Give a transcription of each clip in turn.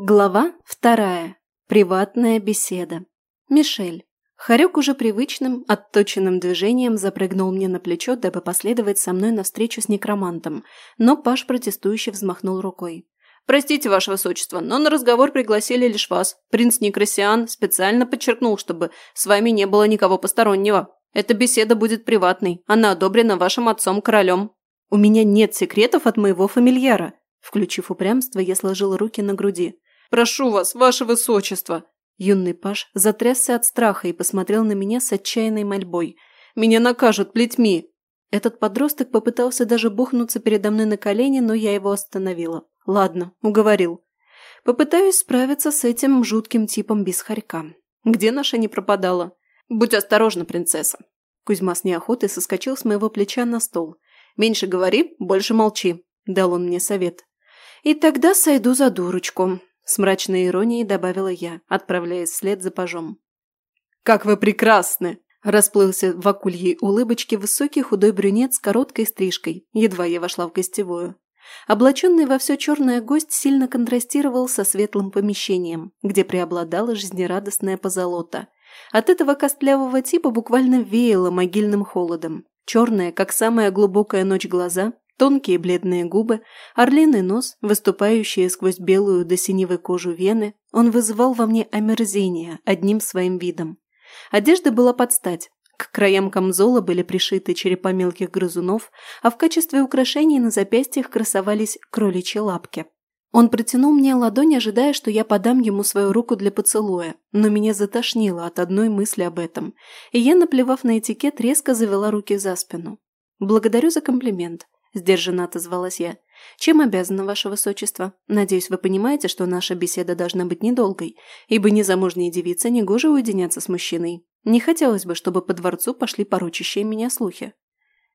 Глава вторая. Приватная беседа. Мишель. Харек уже привычным, отточенным движением запрыгнул мне на плечо, дабы последовать со мной навстречу с некромантом, но Паш протестующе взмахнул рукой. «Простите, ваше высочество, но на разговор пригласили лишь вас. Принц Некрасиан специально подчеркнул, чтобы с вами не было никого постороннего. Эта беседа будет приватной, она одобрена вашим отцом-королем. У меня нет секретов от моего фамильяра». Включив упрямство, я сложил руки на груди. Прошу вас, ваше высочество!» Юный паш затрясся от страха и посмотрел на меня с отчаянной мольбой. «Меня накажут плетьми!» Этот подросток попытался даже бухнуться передо мной на колени, но я его остановила. «Ладно, уговорил. Попытаюсь справиться с этим жутким типом без хорька. Где наша не пропадала? Будь осторожна, принцесса!» Кузьма с неохотой соскочил с моего плеча на стол. «Меньше говори, больше молчи», – дал он мне совет. «И тогда сойду за дурочку», с мрачной иронией добавила я, отправляясь вслед за пажом. «Как вы прекрасны!» Расплылся в акульей улыбочке высокий худой брюнет с короткой стрижкой, едва я вошла в гостевую. Облаченный во все черное гость сильно контрастировал со светлым помещением, где преобладала жизнерадостная позолота. От этого костлявого типа буквально веяло могильным холодом. Черные, как самая глубокая ночь глаза, Тонкие бледные губы, орлиный нос, выступающие сквозь белую до синевой кожу вены, он вызывал во мне омерзение одним своим видом. Одежда была под стать. К краям камзола были пришиты черепа мелких грызунов, а в качестве украшений на запястьях красовались кроличьи лапки. Он протянул мне ладонь, ожидая, что я подам ему свою руку для поцелуя, но меня затошнило от одной мысли об этом, и я, наплевав на этикет, резко завела руки за спину. «Благодарю за комплимент. – сдержанно отозвалась я. «Чем обязана, ваше высочество? Надеюсь, вы понимаете, что наша беседа должна быть недолгой, ибо незамужняя девица негоже уединяться с мужчиной. Не хотелось бы, чтобы по дворцу пошли порочащие меня слухи».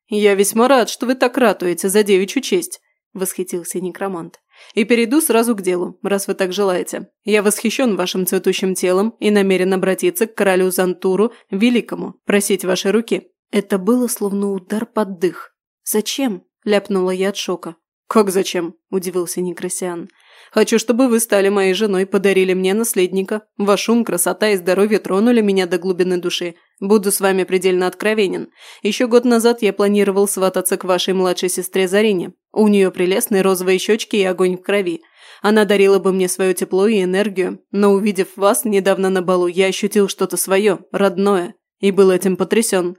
«Я весьма рад, что вы так ратуете за девичью честь», – восхитился некромант. «И перейду сразу к делу, раз вы так желаете. Я восхищен вашим цветущим телом и намерен обратиться к королю Зантуру Великому, просить вашей руки». Это было словно удар под дых. «Зачем?» – ляпнула я от шока. «Как зачем?» – удивился Некрасиан. «Хочу, чтобы вы стали моей женой, подарили мне наследника. Ваш ум, красота и здоровье тронули меня до глубины души. Буду с вами предельно откровенен. Еще год назад я планировал свататься к вашей младшей сестре Зарине. У нее прелестные розовые щечки и огонь в крови. Она дарила бы мне свое тепло и энергию, но увидев вас недавно на балу, я ощутил что-то свое, родное, и был этим потрясен».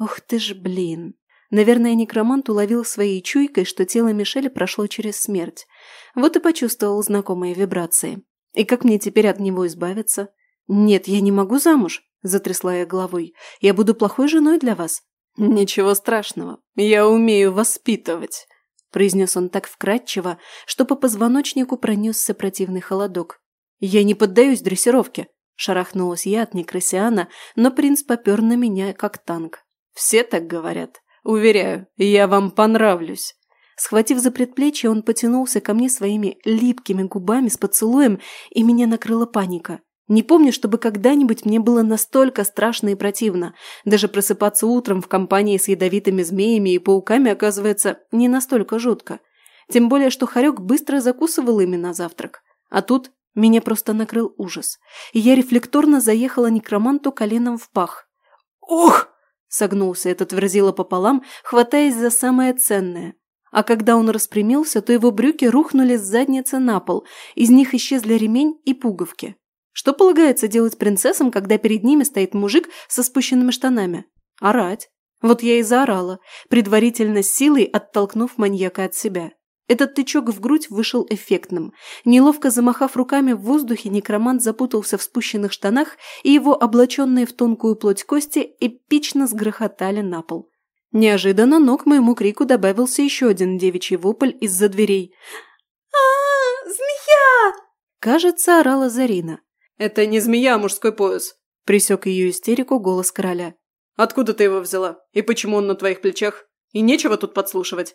«Ух ты ж, блин!» Наверное, некромант уловил своей чуйкой, что тело Мишеля прошло через смерть. Вот и почувствовал знакомые вибрации. И как мне теперь от него избавиться? Нет, я не могу замуж, затрясла я головой. Я буду плохой женой для вас. Ничего страшного. Я умею воспитывать, произнес он так вкратчиво, что по позвоночнику пронесся противный холодок. Я не поддаюсь дрессировке. Шарахнулась я от Некрасиана, но принц попер на меня, как танк. Все так говорят. Уверяю, я вам понравлюсь». Схватив за предплечье, он потянулся ко мне своими липкими губами с поцелуем, и меня накрыла паника. Не помню, чтобы когда-нибудь мне было настолько страшно и противно. Даже просыпаться утром в компании с ядовитыми змеями и пауками оказывается не настолько жутко. Тем более, что Харек быстро закусывал ими на завтрак. А тут меня просто накрыл ужас. И я рефлекторно заехала некроманту коленом в пах. «Ох!» Согнулся этот верзила пополам, хватаясь за самое ценное. А когда он распрямился, то его брюки рухнули с задницы на пол, из них исчезли ремень и пуговки. Что полагается делать принцессам, когда перед ними стоит мужик со спущенными штанами? Орать. Вот я и заорала, предварительно силой оттолкнув маньяка от себя. Этот тычок в грудь вышел эффектным. Неловко замахав руками в воздухе, некромант запутался в спущенных штанах, и его облаченные в тонкую плоть кости эпично сгрохотали на пол. Неожиданно, но к моему крику добавился еще один девичий вопль из-за дверей. а, Змея!» Кажется, орала Зарина. «Это не змея, а мужской пояс!» Присек ее истерику голос короля. «Откуда ты его взяла? И почему он на твоих плечах? И нечего тут подслушивать.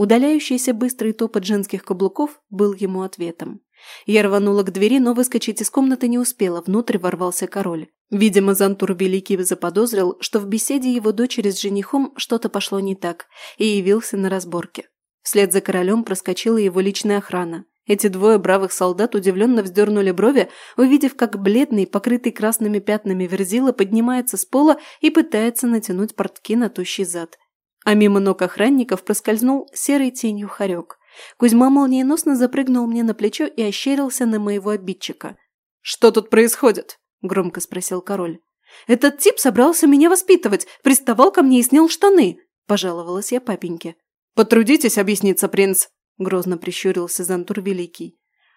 Удаляющийся быстрый топот женских каблуков был ему ответом. Я рванула к двери, но выскочить из комнаты не успела, внутрь ворвался король. Видимо, Зантур Великий заподозрил, что в беседе его дочери с женихом что-то пошло не так, и явился на разборке. Вслед за королем проскочила его личная охрана. Эти двое бравых солдат удивленно вздернули брови, увидев, как бледный, покрытый красными пятнами верзила поднимается с пола и пытается натянуть портки на тощий зад. А мимо ног охранников проскользнул серой тенью хорек. Кузьма молниеносно запрыгнул мне на плечо и ощерился на моего обидчика. «Что тут происходит?» – громко спросил король. «Этот тип собрался меня воспитывать, приставал ко мне и снял штаны», – пожаловалась я папеньке. «Потрудитесь объясниться, принц», грозно прищурился Зантур Великий.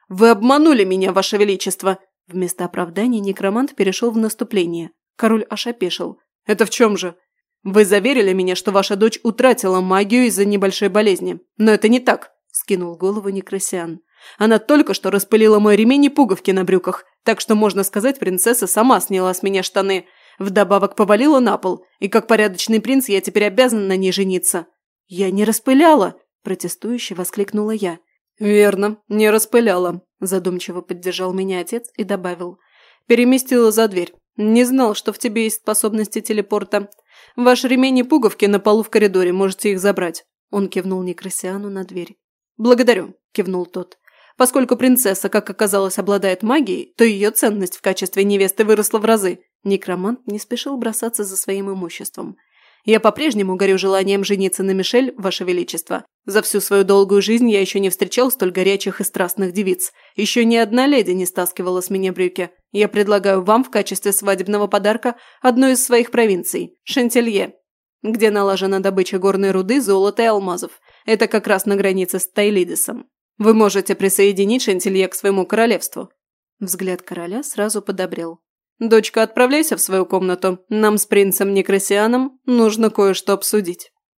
«Вы обманули меня, Ваше Величество!» Вместо оправдания некромант перешел в наступление. Король аж опешил. «Это в чем же?» «Вы заверили меня, что ваша дочь утратила магию из-за небольшой болезни. Но это не так», – скинул голову Некрасиан. «Она только что распылила мой ремень и пуговки на брюках, так что, можно сказать, принцесса сама сняла с меня штаны. Вдобавок повалила на пол, и как порядочный принц я теперь обязан на ней жениться». «Я не распыляла!» Протестующе воскликнула я. «Верно, не распыляла», – задумчиво поддержал меня отец и добавил. «Переместила за дверь. Не знал, что в тебе есть способности телепорта. Ваш ремень и пуговки на полу в коридоре, можете их забрать». Он кивнул Некрасиану на дверь. «Благодарю», – кивнул тот. «Поскольку принцесса, как оказалось, обладает магией, то ее ценность в качестве невесты выросла в разы». Некромант не спешил бросаться за своим имуществом. Я по-прежнему горю желанием жениться на Мишель, Ваше Величество. За всю свою долгую жизнь я еще не встречал столь горячих и страстных девиц. Еще ни одна леди не стаскивала с меня брюки. Я предлагаю вам в качестве свадебного подарка одну из своих провинций – Шантелье, где налажена добыча горной руды, золота и алмазов. Это как раз на границе с Тайлидисом. Вы можете присоединить Шантелье к своему королевству». Взгляд короля сразу подобрел. «Дочка, отправляйся в свою комнату. Нам с принцем Некрасианом нужно кое-что обсудить».